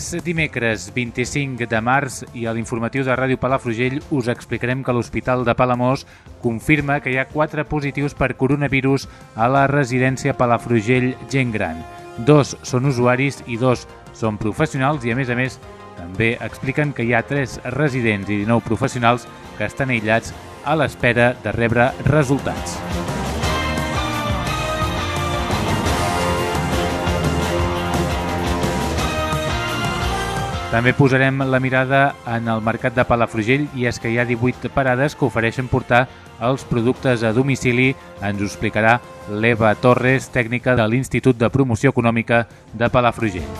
És dimecres 25 de març i a l'informatiu de Ràdio Palafrugell us explicarem que l'Hospital de Palamós confirma que hi ha quatre positius per coronavirus a la residència Palafrugell Gent Gran. Dos són usuaris i dos són professionals i, a més a més, també expliquen que hi ha tres residents i 19 professionals que estan aïllats a l'espera de rebre resultats. També posarem la mirada en el mercat de Palafrugell i és que hi ha 18 parades que ofereixen portar els productes a domicili. Ens ho explicarà l'Eva Torres, tècnica de l'Institut de Promoció Econòmica de Palafrugell.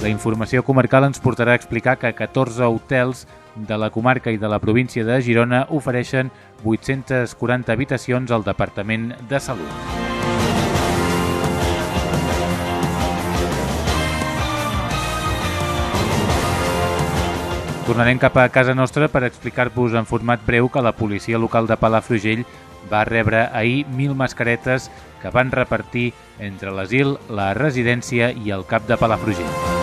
La informació comarcal ens portarà a explicar que 14 hotels de la comarca i de la província de Girona ofereixen 840 habitacions al Departament de Salut. Tornarem cap a casa nostra per explicar-vos en format breu que la policia local de Palafrugell va rebre ahir mil mascaretes que van repartir entre l'asil, la residència i el cap de Palafrugell.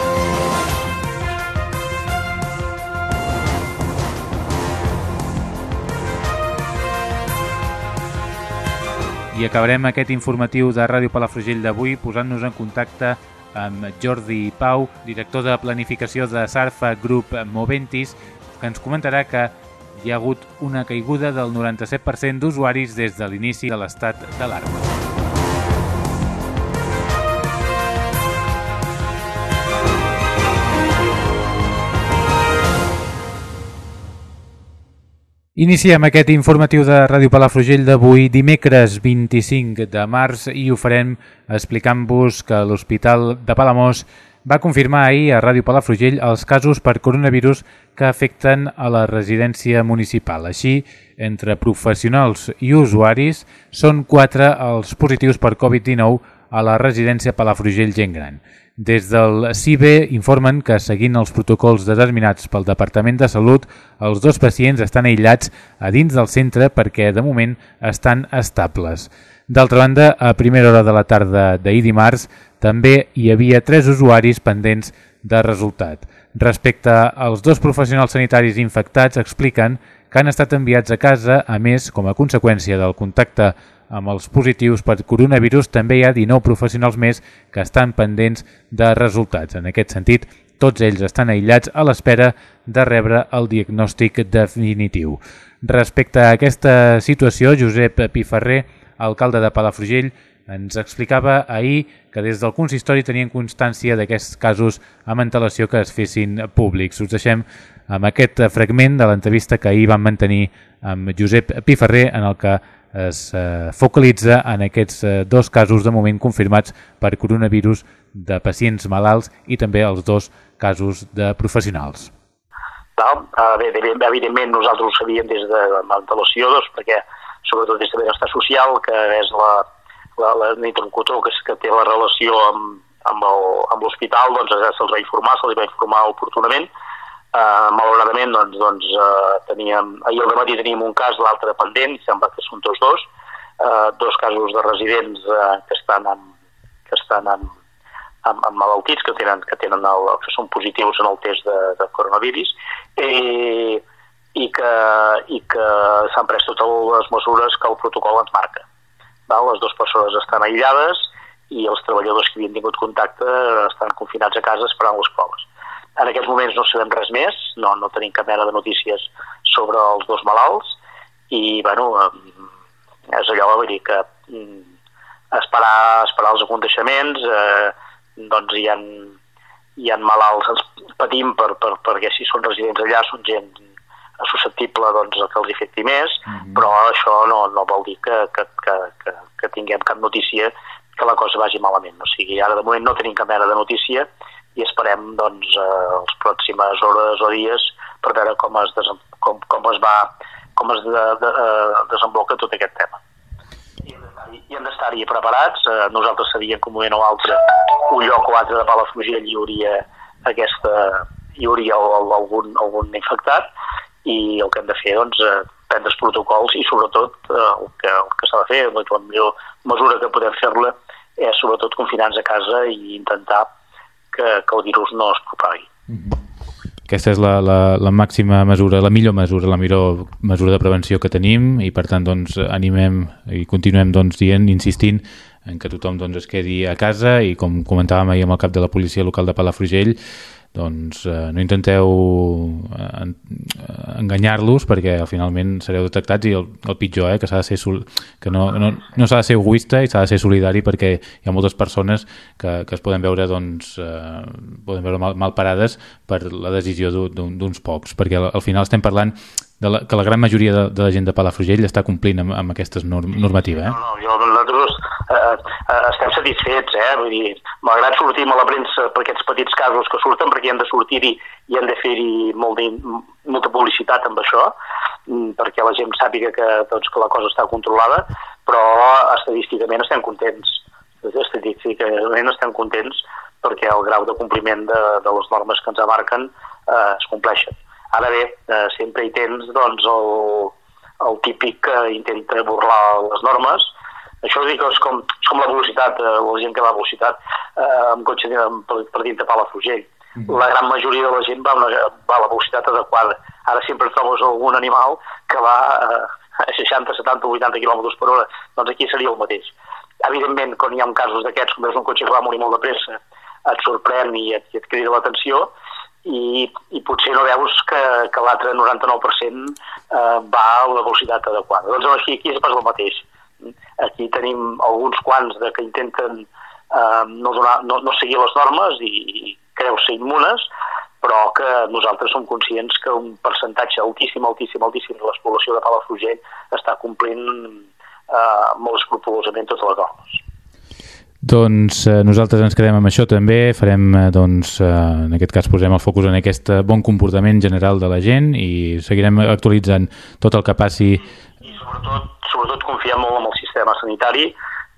I acabarem aquest informatiu de Ràdio Palafrugell d'avui posant-nos en contacte amb Jordi Pau, director de planificació de Sarfa Group Moventis, que ens comentarà que hi ha hagut una caiguda del 97% d'usuaris des de l'inici de l'estat d'alarma. Iniciem aquest informatiu de Ràdio Palafrugell d'avui, dimecres 25 de març, i ho farem explicant-vos que l'Hospital de Palamós va confirmar ahir a Ràdio Palafrugell els casos per coronavirus que afecten a la residència municipal. Així, entre professionals i usuaris, són quatre els positius per Covid-19 a la residència Palafrugell Gent Gran. Des del CIBE informen que, seguint els protocols determinats pel Departament de Salut, els dos pacients estan aïllats a dins del centre perquè, de moment, estan estables. D'altra banda, a primera hora de la tarda d'ahir dimarts, també hi havia tres usuaris pendents de resultat. Respecte als dos professionals sanitaris infectats, expliquen que han estat enviats a casa, a més, com a conseqüència del contacte amb els positius per coronavirus també hi ha 19 professionals més que estan pendents de resultats. En aquest sentit, tots ells estan aïllats a l'espera de rebre el diagnòstic definitiu. Respecte a aquesta situació, Josep Piferrer, alcalde de Palafrugell, ens explicava ahir que des del consistori tenien constància d'aquests casos amb antelació que es fessin públics. Us deixem amb aquest fragment de l'entrevista que ahir vam mantenir amb Josep Piferrer en el que es eh, focalitza en aquests eh, dos casos de moment confirmats per coronavirus de pacients malalts i també els dos casos de professionals. Val? Uh, bé, evidentment nosaltres ho sabíem des de l'antelació, doncs, perquè sobretot des de benestar social, que és la, la, la interlocutor que, que té la relació amb, amb l'hospital, doncs se'ls va informar, se'ls va informar oportunament, Uh, malauradament, doncs, doncs uh, teníem, ahir al matí teníem un cas, l'altre pendent, sembla que són tots dos, uh, dos casos de residents uh, que estan amb, que estan amb, amb, amb malaltits, que tenen, que, tenen el, que són positius en el test de, de coronavirus, i, i que, i que s'han pres totes les mesures que el protocol ens marca. Val? Les dues persones estan aïllades i els treballadors que havien tingut contacte estan confinats a casa esperant les proves. En aquests moments no sabem res més, no, no tenim cap mena de notícies sobre els dos malalts i, bueno, és allò, vull dir que mm, esperar, esperar els aconteixements, eh, doncs hi ha, hi ha malalts, patim per, per, perquè si són residents allà són gent susceptible doncs, que els afecti més, mm -hmm. però això no, no vol dir que, que, que, que, que tinguem cap notícia que la cosa vagi malament. O sigui, ara de moment no tenim cap mena de notícia i esperem doncs, eh, les pròximes hores o dies per veure com es, desem, com, com es va com es de, de, de, desenvolupa tot aquest tema. I hem d'estar-hi preparats. Eh, nosaltres sabíem que un moment o altre, un lloc o altre de Palafrugell hi hauria aquesta, hi hauria algun, algun infectat i el que hem de fer doncs, eh, prendre els protocols i sobretot eh, el que, el que s'ha de fer, la millor mesura que podem fer-la és sobretot confinar-nos a casa i intentar que, que el virus no es propagui. Mm -hmm. Aquesta és la, la, la màxima mesura, la millor mesura, la millor mesura de prevenció que tenim i per tant doncs, animem i continuem doncs, dient, insistint en que tothom doncs, es quedi a casa i com comentàvem ahir amb el cap de la policia local de Palafrugell doncs eh, no intenteu eh, enganyar-los perquè finalment sereu detectats i el, el pitjor, eh, que s'ha de ser que no, no, no s'ha de ser egoista i s'ha de ser solidari perquè hi ha moltes persones que, que es poden veure doncs, eh, poden veure mal, mal parades per la decisió d'uns pocs, perquè al, al final estem parlant de la, que la gran majoria de, de la gent de Palafrugell està complint amb, amb aquestes norm, normativa. Eh? No, no, jo, nosaltres eh, eh, estem satisfets, eh? Vull dir, malgrat sortim a la premsa per aquests petits casos que surten, perquè hem de sortir-hi i hem de fer-hi molt molta publicitat amb això, mm, perquè la gent sàpiga que, doncs, que la cosa està controlada, però estadísticament estem contents. Estadísticament estem contents perquè el grau de compliment de, de les normes que ens abarquen eh, es compleixen Ara bé, eh, sempre hi tens doncs, el, el típic que intenta burlar les normes. Això dic, és com, és com la velocitat, eh, la gent que va a velocitat eh, amb cotxe per, per dintre Palafrugell. Mm -hmm. La gran majoria de la gent va, una, va a la velocitat adequada. Ara sempre trobes algun animal que va eh, a 60, 70, 80 km per hora. Doncs aquí seria el mateix. Evidentment, quan hi ha casos d'aquests, com és un cotxe que va morir molt de pressa, et sorprèn i et, i et crida l'atenció, i, i potser no veus que, que l'altre 99% eh, va a la velocitat adequada. Doncs aquí, aquí és pas el mateix. Aquí tenim alguns quants de que intenten eh, no, donar, no, no seguir les normes i, i creu ser immunes, però que nosaltres som conscients que un percentatge altíssim, altíssim, altíssim de la població de Palafrugell està complint eh, molt escrupulosament totes les normes. Doncs eh, nosaltres ens quedem amb això també, farem, eh, doncs, eh, en aquest cas posem el focus en aquest bon comportament general de la gent i seguirem actualitzant tot el que passi. I sobretot, sobretot confiem molt en el sistema sanitari,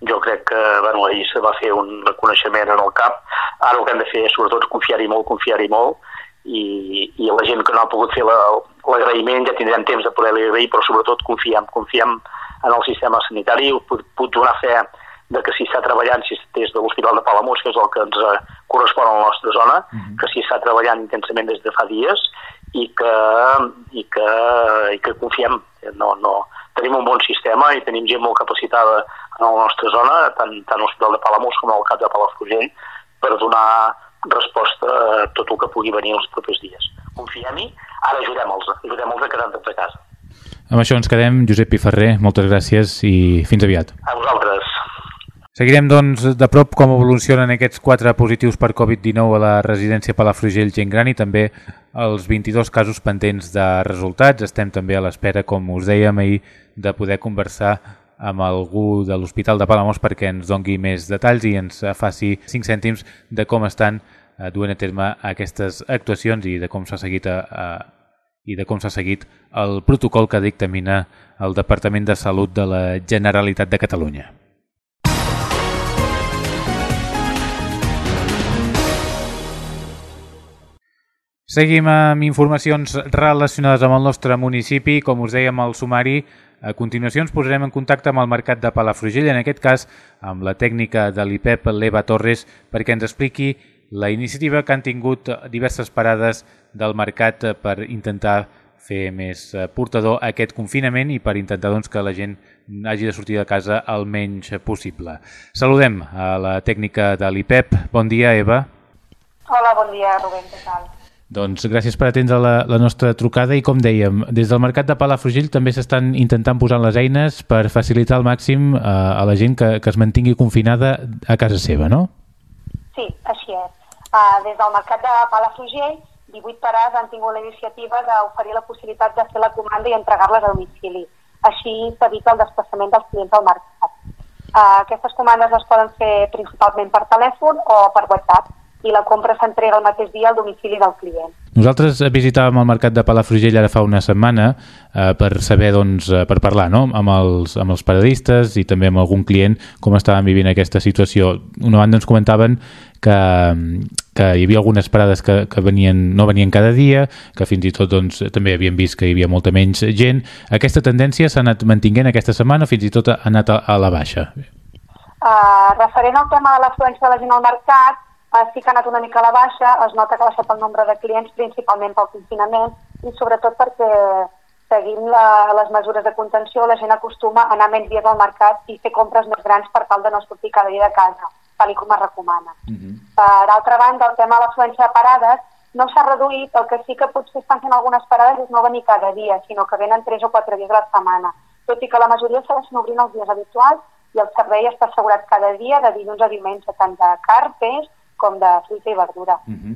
jo crec que bueno, ahir se va fer un reconeixement en el CAP, ara el que hem de fer és sobretot confiar-hi molt, confiar-hi molt, i, i la gent que no ha pogut fer l'agraïment ja tindrem temps de poder-li agrair, però sobretot confiem, confiem en el sistema sanitari, puc, puc donar fe de que si està treballant si des de l'Hospital de Palamós, que és el que ens eh, correspon a la nostra zona, uh mhm. -huh. que si està treballant intensament des de fa dies i que, i que, i que confiem. No, no, tenim un bon sistema i tenim gent molt capacitada en la nostra zona, tant, tant l'Hospital de Palamós com el cap de Palafrugell, per donar resposta a tot el que pugui venir els propers dies. Confiem-hi, ara ajudem-los, ajudem-los a quedar-nos a casa. Amb això ens quedem. Josep Piferrer, moltes gràcies i fins aviat. A vosaltres. Seguirem, doncs, de prop com evolucionen aquests quatre positius per Covid-19 a la residència Palafrugell Gent Gran i també els 22 casos pendents de resultats. Estem també a l'espera, com us dèiem ahir, de poder conversar amb algú de l'Hospital de Palamós perquè ens dongui més detalls i ens faci 5 cèntims de com estan eh, duent a terme aquestes actuacions i de com s'ha seguit a, a, i de com s'ha seguit el protocol que dictamina el Departament de Salut de la Generalitat de Catalunya. Seguim amb informacions relacionades amb el nostre municipi. Com us dèiem al sumari, a continuació ens posarem en contacte amb el Mercat de Palafrugell, en aquest cas amb la tècnica de l'IPEP, l'Eva Torres, perquè ens expliqui la iniciativa que han tingut diverses parades del mercat per intentar fer més portador aquest confinament i per intentar doncs, que la gent hagi de sortir de casa el menys possible. Saludem a la tècnica de l'IPEP. Bon dia, Eva. Hola, bon dia, Rubén, què tal? Doncs gràcies per atendre la, la nostra trucada i com dèiem, des del mercat de Palafrugell també s'estan intentant posar les eines per facilitar al màxim eh, a la gent que, que es mantingui confinada a casa seva, no? Sí, així és. Uh, des del mercat de Palafrugell, 18 parades han tingut la iniciativa d'oferir la possibilitat de fer la comanda i entregar-les a domicili. Així s'evita el desplaçament dels clients al mercat. Uh, aquestes comandes es poden fer principalment per telèfon o per WhatsApp i la compra s'entrega el mateix dia al domicili del client. Nosaltres visitàvem el mercat de Palafrugell ara fa una setmana eh, per saber, doncs, eh, per parlar no? amb, els, amb els paradistes i també amb algun client com estaven vivint aquesta situació. Una banda ens comentaven que, que hi havia algunes parades que, que venien, no venien cada dia, que fins i tot doncs, també havien vist que hi havia molta menys gent. Aquesta tendència s'ha anat mantinguent aquesta setmana, fins i tot ha anat a, a la baixa. Uh, referent al tema de l'afluència de la gent al mercat, eh, sí que ha anat una mica a la baixa, es nota que ha baixat el nombre de clients principalment pel confinament i sobretot perquè seguint la, les mesures de contenció la gent acostuma a anar menys dies al mercat i fer compres més grans per tal de no sortir cada dia de casa, tal com es recomana. Uh -huh. Per altra banda, el tema de l'afluència de parades no s'ha reduït, el que sí que potser estan fent algunes parades és no venir cada dia, sinó que venen 3 o 4 dies a la setmana, tot i que la majoria segueixen obrint els dies habituals i el servei està assegurat cada dia de dilluns a diumenge, tant de carpes, com de fruita i verdura. Uh -huh.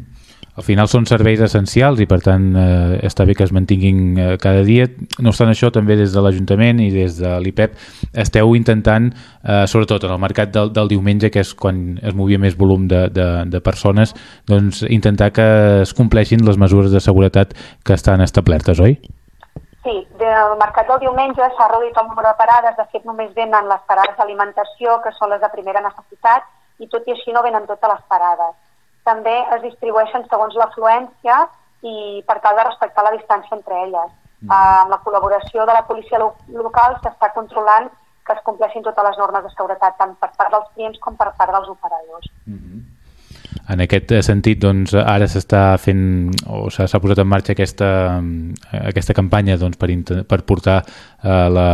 Al final són serveis essencials i per tant eh, està bé que es mantinguin eh, cada dia. No obstant això, també des de l'Ajuntament i des de l'IPEP esteu intentant, eh, sobretot en el mercat del, del diumenge, que és quan es movia més volum de, de, de persones, doncs intentar que es compleixin les mesures de seguretat que estan establertes, oi? Sí, del mercat del diumenge s'ha reduït el número de parades, de fet només venen les parades d'alimentació, que són les de primera necessitat, i tot i així no venen totes les parades. També es distribueixen segons l'afluència i per tal de respectar la distància entre elles. Mm. Uh, amb la col·laboració de la policia lo local s'està controlant que es compleixin totes les normes de seguretat, tant per part dels clients com per part dels operadors. Mm -hmm. En aquest sentit, doncs, ara s'està fent o s'ha posat en marxa aquesta, aquesta campanya doncs, per, per portar eh, la,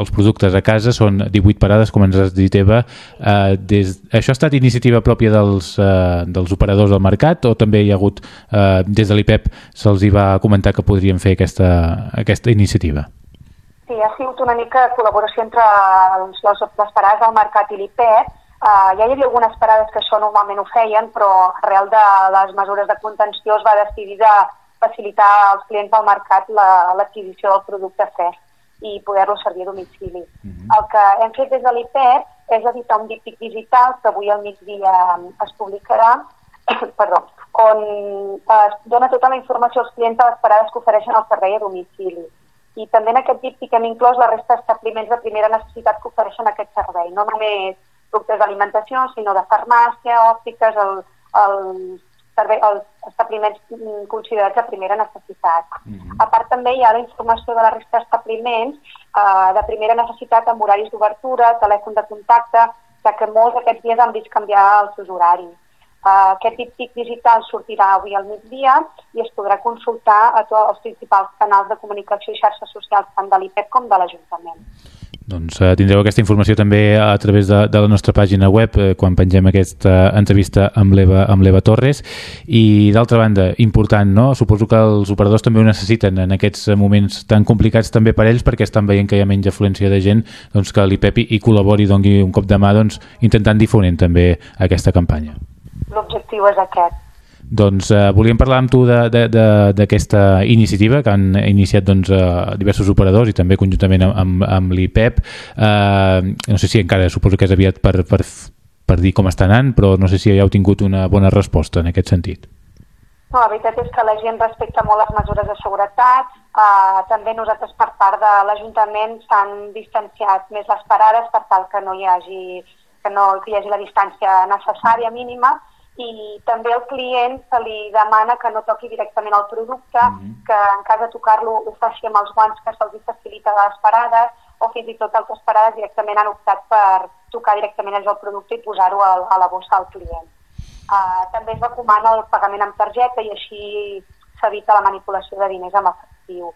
els productes a casa. Són 18 parades, com ens has dit, Eva. Eh, des, això ha estat iniciativa pròpia dels, eh, dels operadors del mercat o també hi ha hagut, eh, des de l'IPEP, se'ls va comentar que podrien fer aquesta, aquesta iniciativa? Sí, ha sigut una mica col·laboració entre les, les parades del mercat i l'IPEP, Uh, ja hi havia algunes parades que això normalment ho feien, però arrel de les mesures de contenció es va decidir de facilitar als clients del mercat l'adquisició la, del producte fresc i poder-lo servir a domicili. Uh mhm. -huh. El que hem fet des de l'IPEP és editar un díptic digital que avui al migdia es publicarà, perdó, on es dona tota la informació als clients de les parades que ofereixen el servei a domicili. I també en aquest díptic hem inclòs la resta d'establiments de primera necessitat que ofereixen aquest servei, no només productes d'alimentació, sinó de farmàcia, òptiques, el, el servei, els establiments considerats de primera necessitat. Mm -hmm. A part també hi ha la informació de la resta d'establiments eh, de primera necessitat amb horaris d'obertura, telèfon de contacte, ja que molts d'aquests dies han vist canviar els seus horaris. Uh, aquest típic digital sortirà avui al migdia i es podrà consultar a tots els principals canals de comunicació i xarxes socials tant de l'IPEP com de l'Ajuntament. Doncs eh, tindreu aquesta informació també a través de, de la nostra pàgina web eh, quan pengem aquesta entrevista amb l'Eva Torres i d'altra banda, important, no? Suposo que els operadors també ho necessiten en aquests moments tan complicats també per ells perquè estan veient que hi ha menys afluència de gent doncs que l'IPEP hi col·labori doni un cop de mà doncs, intentant difonent també aquesta campanya. L'objectiu és aquest doncs eh, volíem parlar amb tu d'aquesta iniciativa que han iniciat doncs, eh, diversos operadors i també conjuntament amb, amb, amb l'IPEP. Eh, no sé si encara suposo que és aviat per, per, per dir com està anant, però no sé si ja heu tingut una bona resposta en aquest sentit. No, la veritat és que la gent respecta molt les mesures de seguretat. Uh, també nosaltres per part de l'Ajuntament s'han distanciat més les parades per tal que no hi hagi, que no, que hi hagi la distància necessària mínima i també al client se li demana que no toqui directament el producte, mm -hmm. que en cas de tocar-lo ho faci amb els guants que se'ls facilita de les parades o fins i tot altres parades directament han optat per tocar directament el producte i posar-ho a, a la bossa al client. Uh, també es recomana el pagament amb targeta i així s'evita la manipulació de diners amb efectiu.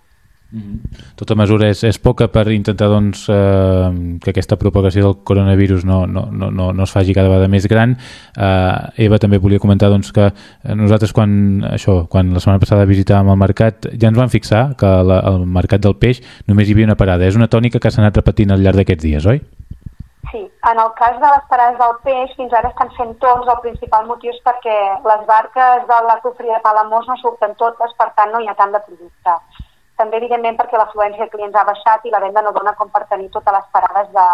-hmm. Tota mesura és, és poca per intentar doncs, eh, que aquesta propagació del coronavirus no, no, no, no es faci cada vegada més gran. Eh, Eva també volia comentar doncs, que nosaltres quan, això, quan la setmana passada visitàvem el mercat ja ens vam fixar que la, el mercat del peix només hi havia una parada. És una tònica que s'ha anat repetint al llarg d'aquests dies, oi? Sí, en el cas de les parades del peix, fins ara estan fent torns. El principal motiu és perquè les barques de la cofria de Palamós no surten totes, per tant no hi ha tant de producte. També, evidentment, perquè l'afluència de clients ha baixat i la venda no dona com per tenir totes les parades de,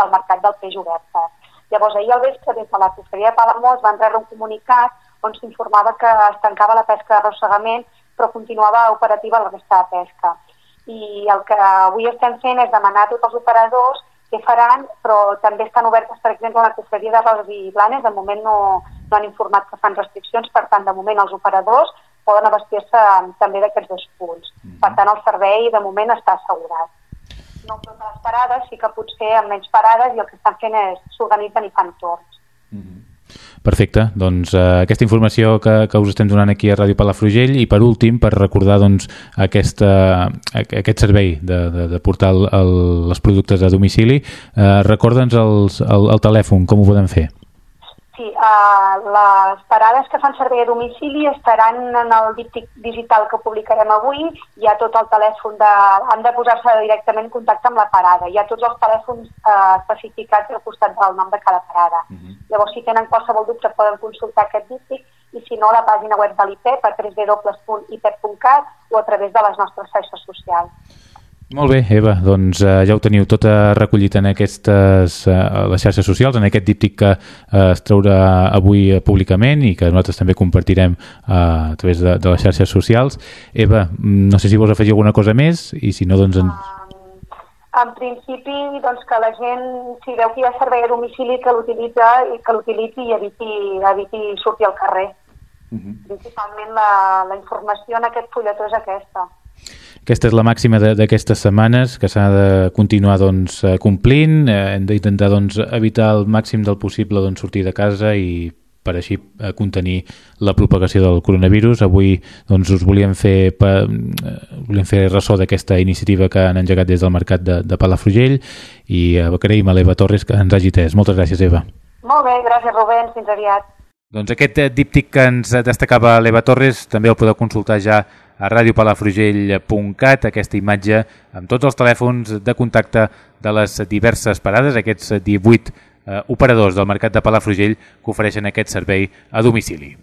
del mercat del peix obertes. Llavors, ahir al vespre, des de la cofria de Palamós, van rebre un comunicat on s'informava que es tancava la pesca d'arrossegament, però continuava operativa la resta de pesca. I el que avui estem fent és demanar a tots els operadors què faran, però també estan obertes, per exemple, la cofreria de Roses i Blanes, de moment no, no han informat que fan restriccions, per tant, de moment els operadors poden abastir-se també d'aquests dos punts. Mm -hmm. Per tant, el servei de moment està assegurat. No totes les parades, sí que potser amb menys parades i el que estan fent és s'organitzen i fan torns. Mm -hmm. Perfecte, doncs eh, aquesta informació que, que us estem donant aquí a Ràdio Palafrugell i per últim per recordar doncs, aquesta, aquest servei de, de, de portar el, el, els productes a domicili, eh, recorda'ns el, el telèfon, com ho podem fer? Sí, uh, les parades que fan servei a domicili estaran en el díptic digital que publicarem avui. Hi ha tot el telèfon de... Han de posar-se directament en contacte amb la parada. Hi ha tots els telèfons uh, especificats al costat del nom de cada parada. Uh mhm. -huh. Llavors, si tenen qualsevol dubte, poden consultar aquest díptic i si no, la pàgina web de l'IPEP a www.ipep.cat o a través de les nostres xarxes socials. Molt bé, Eva, doncs eh, ja ho teniu tot recollit en aquestes eh, les xarxes socials, en aquest díptic que eh, es traurà avui eh, públicament i que nosaltres també compartirem eh, a través de, de les xarxes socials. Eva, mm, no sé si vols afegir alguna cosa més i si no, doncs... En... En principi, doncs que la gent, si veu que hi ha servei a domicili, que l'utilitza i que l'utilitzi i eviti, eviti sortir al carrer. Uh mhm. -huh. Principalment la, la informació en aquest fulletó és aquesta. Aquesta és la màxima d'aquestes setmanes, que s'ha de continuar doncs, eh, complint, eh, hem d'intentar doncs, evitar el màxim del possible doncs, sortir de casa i per així eh, contenir la propagació del coronavirus. Avui doncs, us volíem fer, pa, volíem fer ressò d'aquesta iniciativa que han engegat des del mercat de, de Palafrugell i agraïm a l'Eva Torres que ens hagi tès. Moltes gràcies, Eva. Molt bé, gràcies, Rubén. Fins aviat. Doncs aquest díptic que ens destacava l'Eva Torres també el podeu consultar ja a radiopalafrugell.cat aquesta imatge amb tots els telèfons de contacte de les diverses parades, aquests 18 eh, operadors del mercat de Palafrugell que ofereixen aquest servei a domicili.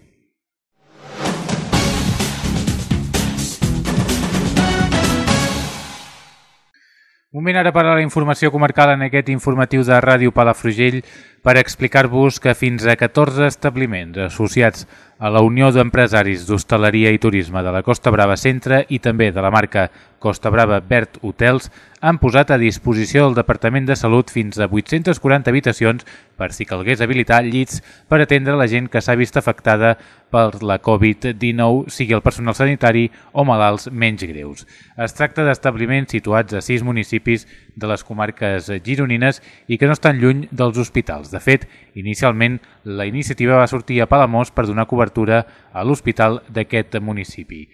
Moment ara per a la informació comarcal en aquest informatiu de Ràdio Palafrugell per explicar-vos que fins a 14 establiments associats a la Unió d'Empresaris d'Hostaleria i Turisme de la Costa Brava Centre i també de la marca Costa Brava Bert Hotels han posat a disposició del Departament de Salut fins a 840 habitacions per si calgués habilitar llits per atendre la gent que s'ha vist afectada per la Covid-19, sigui el personal sanitari o malalts menys greus. Es tracta d'establiments situats a sis municipis de les comarques gironines i que no estan lluny dels hospitals. De fet, inicialment la iniciativa va sortir a Palamós per donar cobertura a l'hospital d'aquest municipi.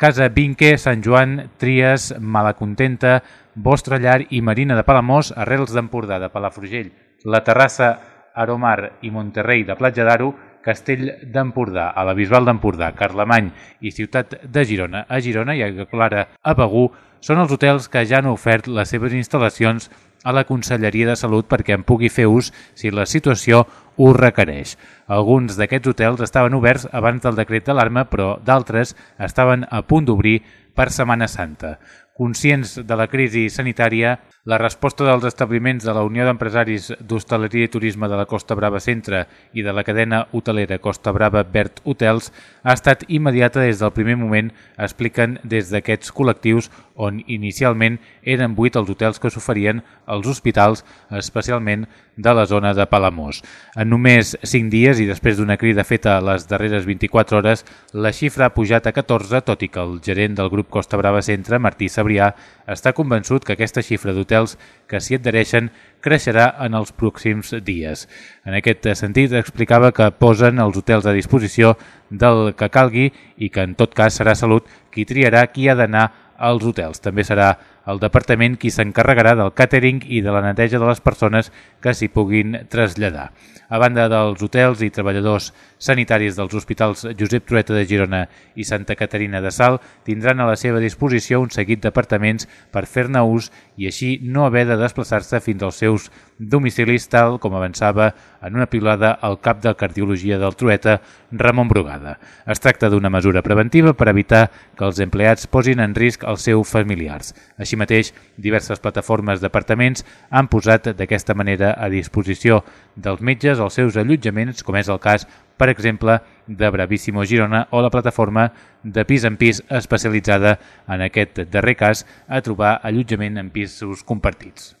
Casa Vinque, Sant Joan, Tries, Malacontenta, Vostra Llar i Marina de Palamós, Arrels d'Empordà de Palafrugell, La Terrassa, Aromar i Monterrey de Platja d'Aro, Castell d'Empordà, a la Bisbal d'Empordà, Carlemany i Ciutat de Girona, a Girona i a Clara, a Begú, són els hotels que ja han ofert les seves instal·lacions a la Conselleria de Salut perquè en pugui fer ús si la situació ho requereix. Alguns d'aquests hotels estaven oberts abans del decret d'alarma, però d'altres estaven a punt d'obrir per Setmana Santa. Conscients de la crisi sanitària, la resposta dels establiments de la Unió d'Empresaris d'Hostaleria i Turisme de la Costa Brava Centre i de la cadena hotelera Costa Brava Bert Hotels ha estat immediata des del primer moment, expliquen des d'aquests col·lectius on inicialment eren vuit els hotels que s'oferien als hospitals, especialment de la zona de Palamós. En només 5 dies i després d'una crida feta a les darreres 24 hores, la xifra ha pujat a 14, tot i que el gerent del grup Costa Brava Centre, Martí Sabrià, està convençut que aquesta xifra d'hotels que s'hi adhereixen creixerà en els pròxims dies. En aquest sentit, explicava que posen els hotels a disposició del que calgui i que en tot cas serà Salut qui triarà qui ha d'anar als hotels. També serà el departament qui s'encarregarà del càtering i de la neteja de les persones que s'hi puguin traslladar. A banda dels hotels i treballadors sanitaris dels hospitals Josep Trueta de Girona i Santa Caterina de Sal tindran a la seva disposició un seguit d'apartaments per fer-ne ús i així no haver de desplaçar-se fins als seus domicilis tal com avançava en una pilada al cap de cardiologia del Trueta, Ramon Brugada. Es tracta d'una mesura preventiva per evitar que els empleats posin en risc els seus familiars. Així mateix, diverses plataformes d'apartaments han posat d'aquesta manera a disposició dels metges els seus allotjaments, com és el cas, per exemple, de Bravissimo Girona o la plataforma de pis en pis especialitzada, en aquest darrer cas, a trobar allotjament en pisos compartits.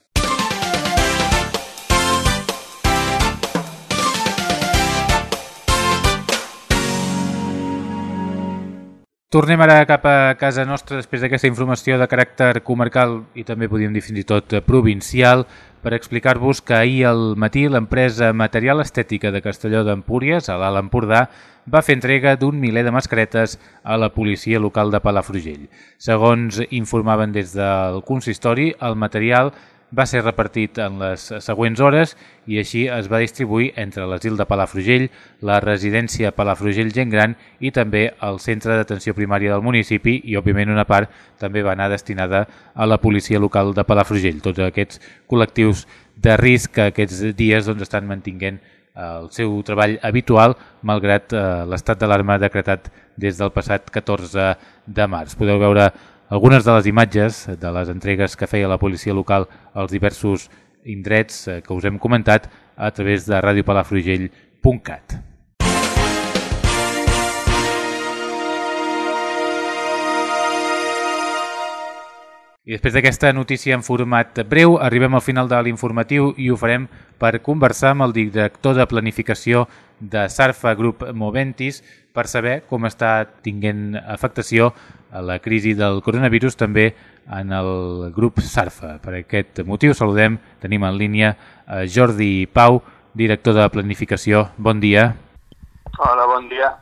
Tornem ara cap a casa nostra després d'aquesta informació de caràcter comarcal i també podríem dir fins i tot provincial per explicar-vos que ahir al matí l'empresa Material Estètica de Castelló d'Empúries, a l'Alt Empordà, va fer entrega d'un miler de mascaretes a la policia local de Palafrugell. Segons informaven des del consistori, el material va ser repartit en les següents hores i així es va distribuir entre l'asil de Palafrugell, la residència Palafrugell Gent Gran i també el centre d'atenció primària del municipi i, òbviament, una part també va anar destinada a la policia local de Palafrugell. Tots aquests col·lectius de risc que aquests dies doncs, estan mantinguent el seu treball habitual malgrat eh, l'estat d'alarma decretat des del passat 14 de març. Podeu veure algunes de les imatges de les entregues que feia la policia local als diversos indrets eh, que us hem comentat a través de radiopalafrugell.cat. I després d'aquesta notícia en format breu, arribem al final de l'informatiu i ho farem per conversar amb el director de planificació de Sarfa Group Moventis per saber com està tinguent afectació a la crisi del coronavirus també en el grup Sarfa. Per aquest motiu saludem, tenim en línia Jordi Pau, director de planificació. Bon dia. Hola, bon dia.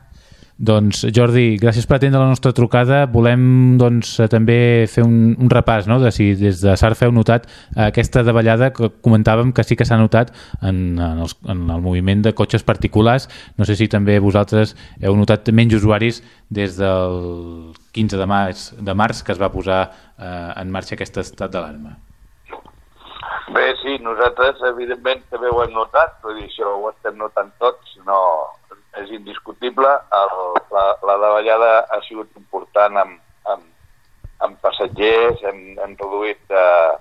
Doncs Jordi, gràcies per atendre la nostra trucada. Volem doncs, també fer un, un repàs no? de si des de SARF heu notat aquesta davallada que comentàvem que sí que s'ha notat en, en, els, en el moviment de cotxes particulars. No sé si també vosaltres heu notat menys usuaris des del 15 de març, de març que es va posar eh, en marxa aquest estat d'alarma. Bé, sí, nosaltres evidentment també ho hem notat, però això ho estem notant tots, no, és indiscutible. El, la, la davallada ha sigut important amb, amb, amb passatgers, hem, hem reduït, eh,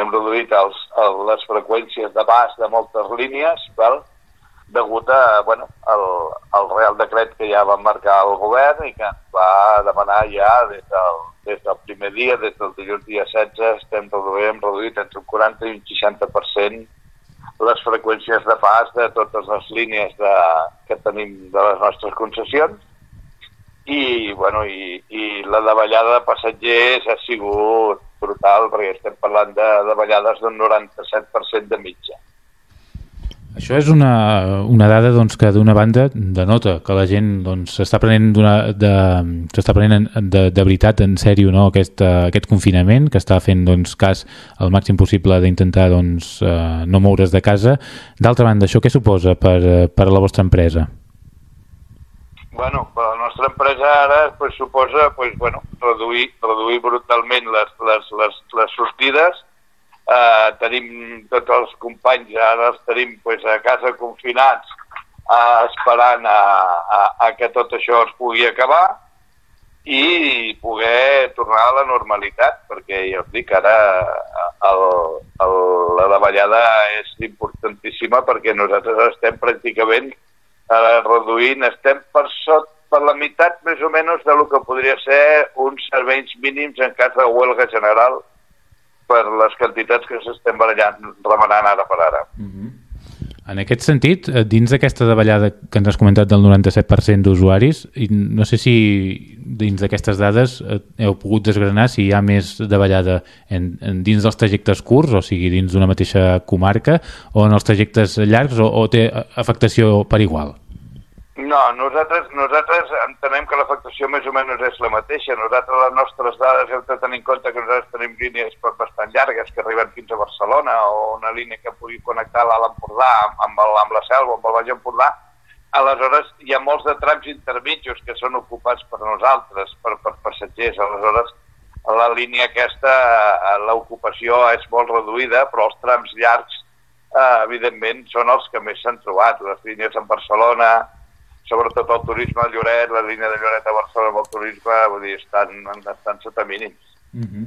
hem reduït els, el, les freqüències de pas de moltes línies, val? degut a, bueno, el, el Real Decret que ja va marcar el govern i que va demanar ja des del, des del primer dia, des del dilluns dia 16, estem reduït, hem reduït entre un 40 i un 60% les freqüències de pas de totes les línies de, que tenim de les nostres concessions i, bueno, i, i la davallada de passatgers ha sigut brutal perquè estem parlant de davallades d'un 97% de mitja. Això és una, una dada doncs, que d'una banda denota que la gent doncs, s'està doncs, prenent, de, prenent de, de veritat en sèrio no? aquest, uh, aquest confinament, que està fent doncs, cas al màxim possible d'intentar doncs, uh, no moure's de casa. D'altra banda, això què suposa per, per a la vostra empresa? Bueno, per la nostra empresa ara pues, suposa pues, bueno, reduir, reduir brutalment les, les, les, les sortides eh, tenim tots els companys, ara els tenim pues, a casa confinats, eh, esperant a, a, a que tot això es pugui acabar i poder tornar a la normalitat, perquè ja us dic, ara el, el, la davallada és importantíssima perquè nosaltres estem pràcticament eh, reduint, estem per sota per la meitat més o menys de lo que podria ser uns serveis mínims en cas de huelga general per les quantitats que s'estem remenant ara per ara. Mhm. -huh. En aquest sentit, eh, dins d'aquesta davallada que ens has comentat del 97% d'usuaris, no sé si dins d'aquestes dades eh, heu pogut desgranar si hi ha més davallada en, en dins dels trajectes curts, o sigui, dins d'una mateixa comarca, o en els trajectes llargs, o, o té afectació per igual? No, nosaltres, nosaltres entenem que l'afectació més o menys és la mateixa. Nosaltres les nostres dades hem de tenir en compte que nosaltres tenim línies bastant llargues que arriben fins a Barcelona o una línia que pugui connectar l'Alt Empordà amb, amb, el, amb la Selva, amb el Baix Empordà. Aleshores, hi ha molts de trams intermitjos que són ocupats per nosaltres, per, per passatgers. Aleshores, la línia aquesta, eh, l'ocupació és molt reduïda, però els trams llargs, eh, evidentment, són els que més s'han trobat. Les línies en Barcelona, sobretot el turisme a Lloret, la línia de Lloret a Barcelona amb el turisme, vull dir, estan, estan sota mínims. Uh -huh.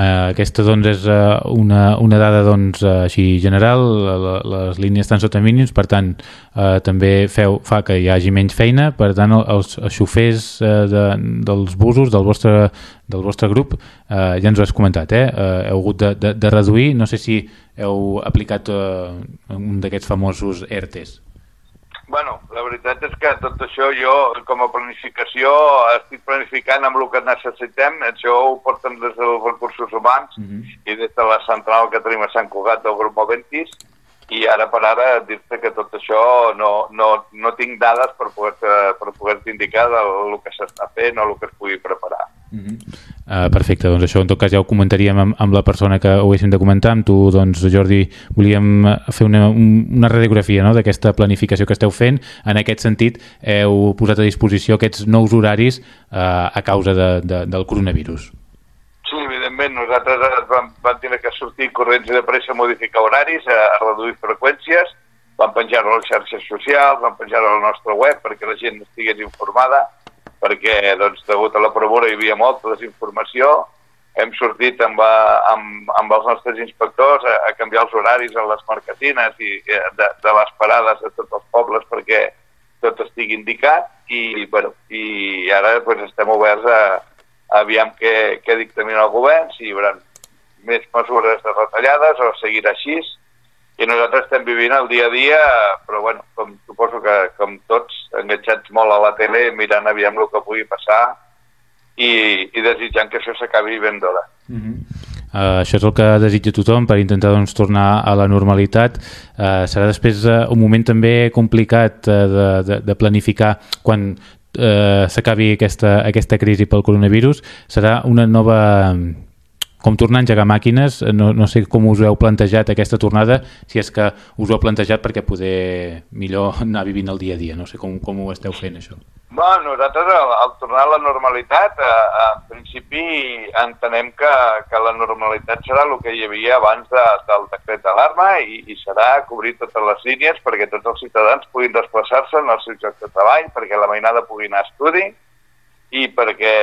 uh, aquesta doncs és uh, una, una dada doncs uh, així general, la, les línies estan sota mínims, per tant uh, també feu, fa que hi hagi menys feina, per tant els, els xofers uh, de, dels busos del vostre, del vostre grup uh, ja ens ho has comentat, eh? Uh, heu hagut de, de, de reduir, no sé si heu aplicat uh, un d'aquests famosos ERTES. Bueno, la veritat és que tot això jo, com a planificació, estic planificant amb el que necessitem. Això ho porten des dels recursos humans uh mhm. -huh. i des de la central que tenim a Sant Cugat del grup Moventis i ara per ara dir-te que tot això no, no, no tinc dades per poder-te per poder indicar del que s'està fent o el que es pugui preparar. Uh mhm. -huh. Uh, perfecte, doncs això en tot cas ja ho comentaríem amb, amb la persona que ho haguéssim de comentar, amb tu doncs Jordi volíem fer una, una radiografia no? d'aquesta planificació que esteu fent. En aquest sentit heu posat a disposició aquests nous horaris uh, a causa de, de, del coronavirus. Sí, evidentment, nosaltres vam, vam tenir que sortir corrents de pressa a modificar horaris, a, a reduir freqüències, vam penjar-ho a les xarxes socials, vam penjar-ho al nostre web perquè la gent estigués informada, perquè doncs, degut a la promura hi havia molta desinformació, hem sortit amb, amb, amb els nostres inspectors a, a canviar els horaris a les marquesines i de, de les parades de tots els pobles perquè tot estigui indicat i, bueno, i ara doncs, estem oberts a, a aviam què, què dictamina el govern, si hi haurà més mesures de retallades o seguirà així i nosaltres estem vivint el dia a dia, però bueno, com suposo que com tots, enganxats molt a la tele, mirant aviam el que pugui passar i, i desitjant que això s'acabi ben d'hora. Mm -hmm. Uh, això és el que desitja tothom per intentar doncs, tornar a la normalitat. Uh, serà després uh, un moment també complicat uh, de, de, de planificar quan uh, s'acabi aquesta, aquesta crisi pel coronavirus. Serà una nova com tornar a engegar màquines, no, no sé com us heu plantejat aquesta tornada, si és que us ho heu plantejat perquè poder millor anar vivint el dia a dia, no sé com, com ho esteu fent això. Bueno, nosaltres al, al tornar a la normalitat, a, a, en principi entenem que, que la normalitat serà el que hi havia abans de, del decret d'alarma i, i serà cobrir totes les línies perquè tots els ciutadans puguin desplaçar-se en els seus llocs de treball, perquè la mainada pugui anar a estudi, i perquè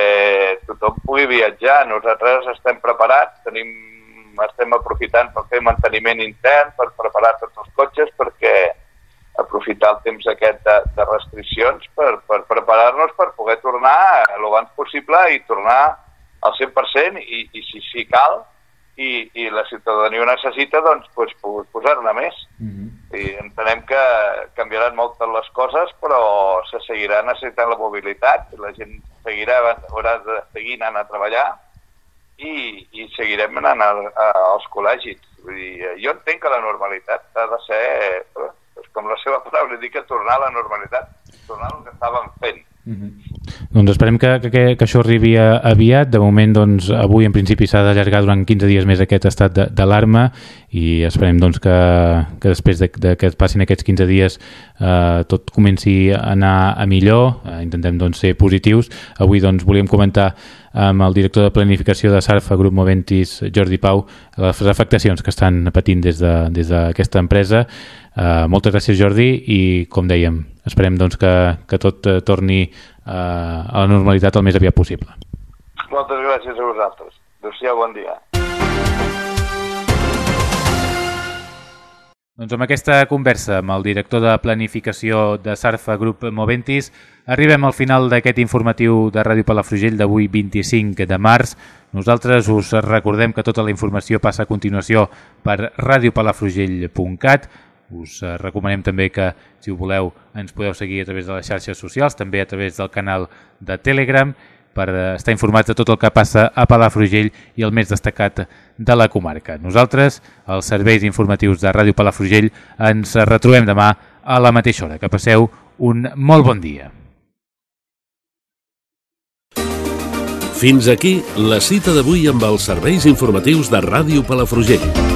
tothom pugui viatjar. Nosaltres estem preparats, tenim, estem aprofitant per fer manteniment intern, per preparar tots els cotxes, perquè aprofitar el temps aquest de, de restriccions per, per preparar-nos per poder tornar el abans possible i tornar al 100% i, i si, si cal i, i la ciutadania ho necessita, doncs, pues, posar-ne més. Mm -hmm. I entenem que canviaran moltes les coses, però se seguirà necessitant la mobilitat, la gent seguirà, haurà de seguir anant a treballar i, i seguirem anant a, a, als col·legis. Vull dir, jo entenc que la normalitat ha de ser, pues, com la seva paraula, dir que tornar a la normalitat, tornar al que estàvem fent. Mm -hmm. Doncs esperem que, que, que això arribi aviat. De moment, doncs, avui en principi s'ha d'allargar durant 15 dies més aquest estat d'alarma i esperem doncs, que, que després de, de que passin aquests 15 dies eh, tot comenci a anar a millor. Eh, intentem doncs, ser positius. Avui doncs, volíem comentar amb el director de planificació de SARFA, Grup Moventis, Jordi Pau, les afectacions que estan patint des d'aquesta de, empresa. Uh, moltes gràcies, Jordi, i com dèiem, esperem doncs, que, que tot uh, torni uh, a la normalitat el més aviat possible. Moltes gràcies a vosaltres. Adéu-siau, bon dia. Doncs amb aquesta conversa amb el director de planificació de Sarfa Grup Moventis arribem al final d'aquest informatiu de Ràdio Palafrugell d'avui 25 de març. Nosaltres us recordem que tota la informació passa a continuació per radiopalafrugell.cat. Us recomanem també que, si ho voleu, ens podeu seguir a través de les xarxes socials, també a través del canal de Telegram per estar informats de tot el que passa a Palafrugell i el més destacat de la comarca. Nosaltres, els serveis informatius de Ràdio Palafrugell, ens retrobem demà a la mateixa hora. Que passeu un molt bon dia. Fins aquí la cita d'avui amb els serveis informatius de Ràdio Palafrugell.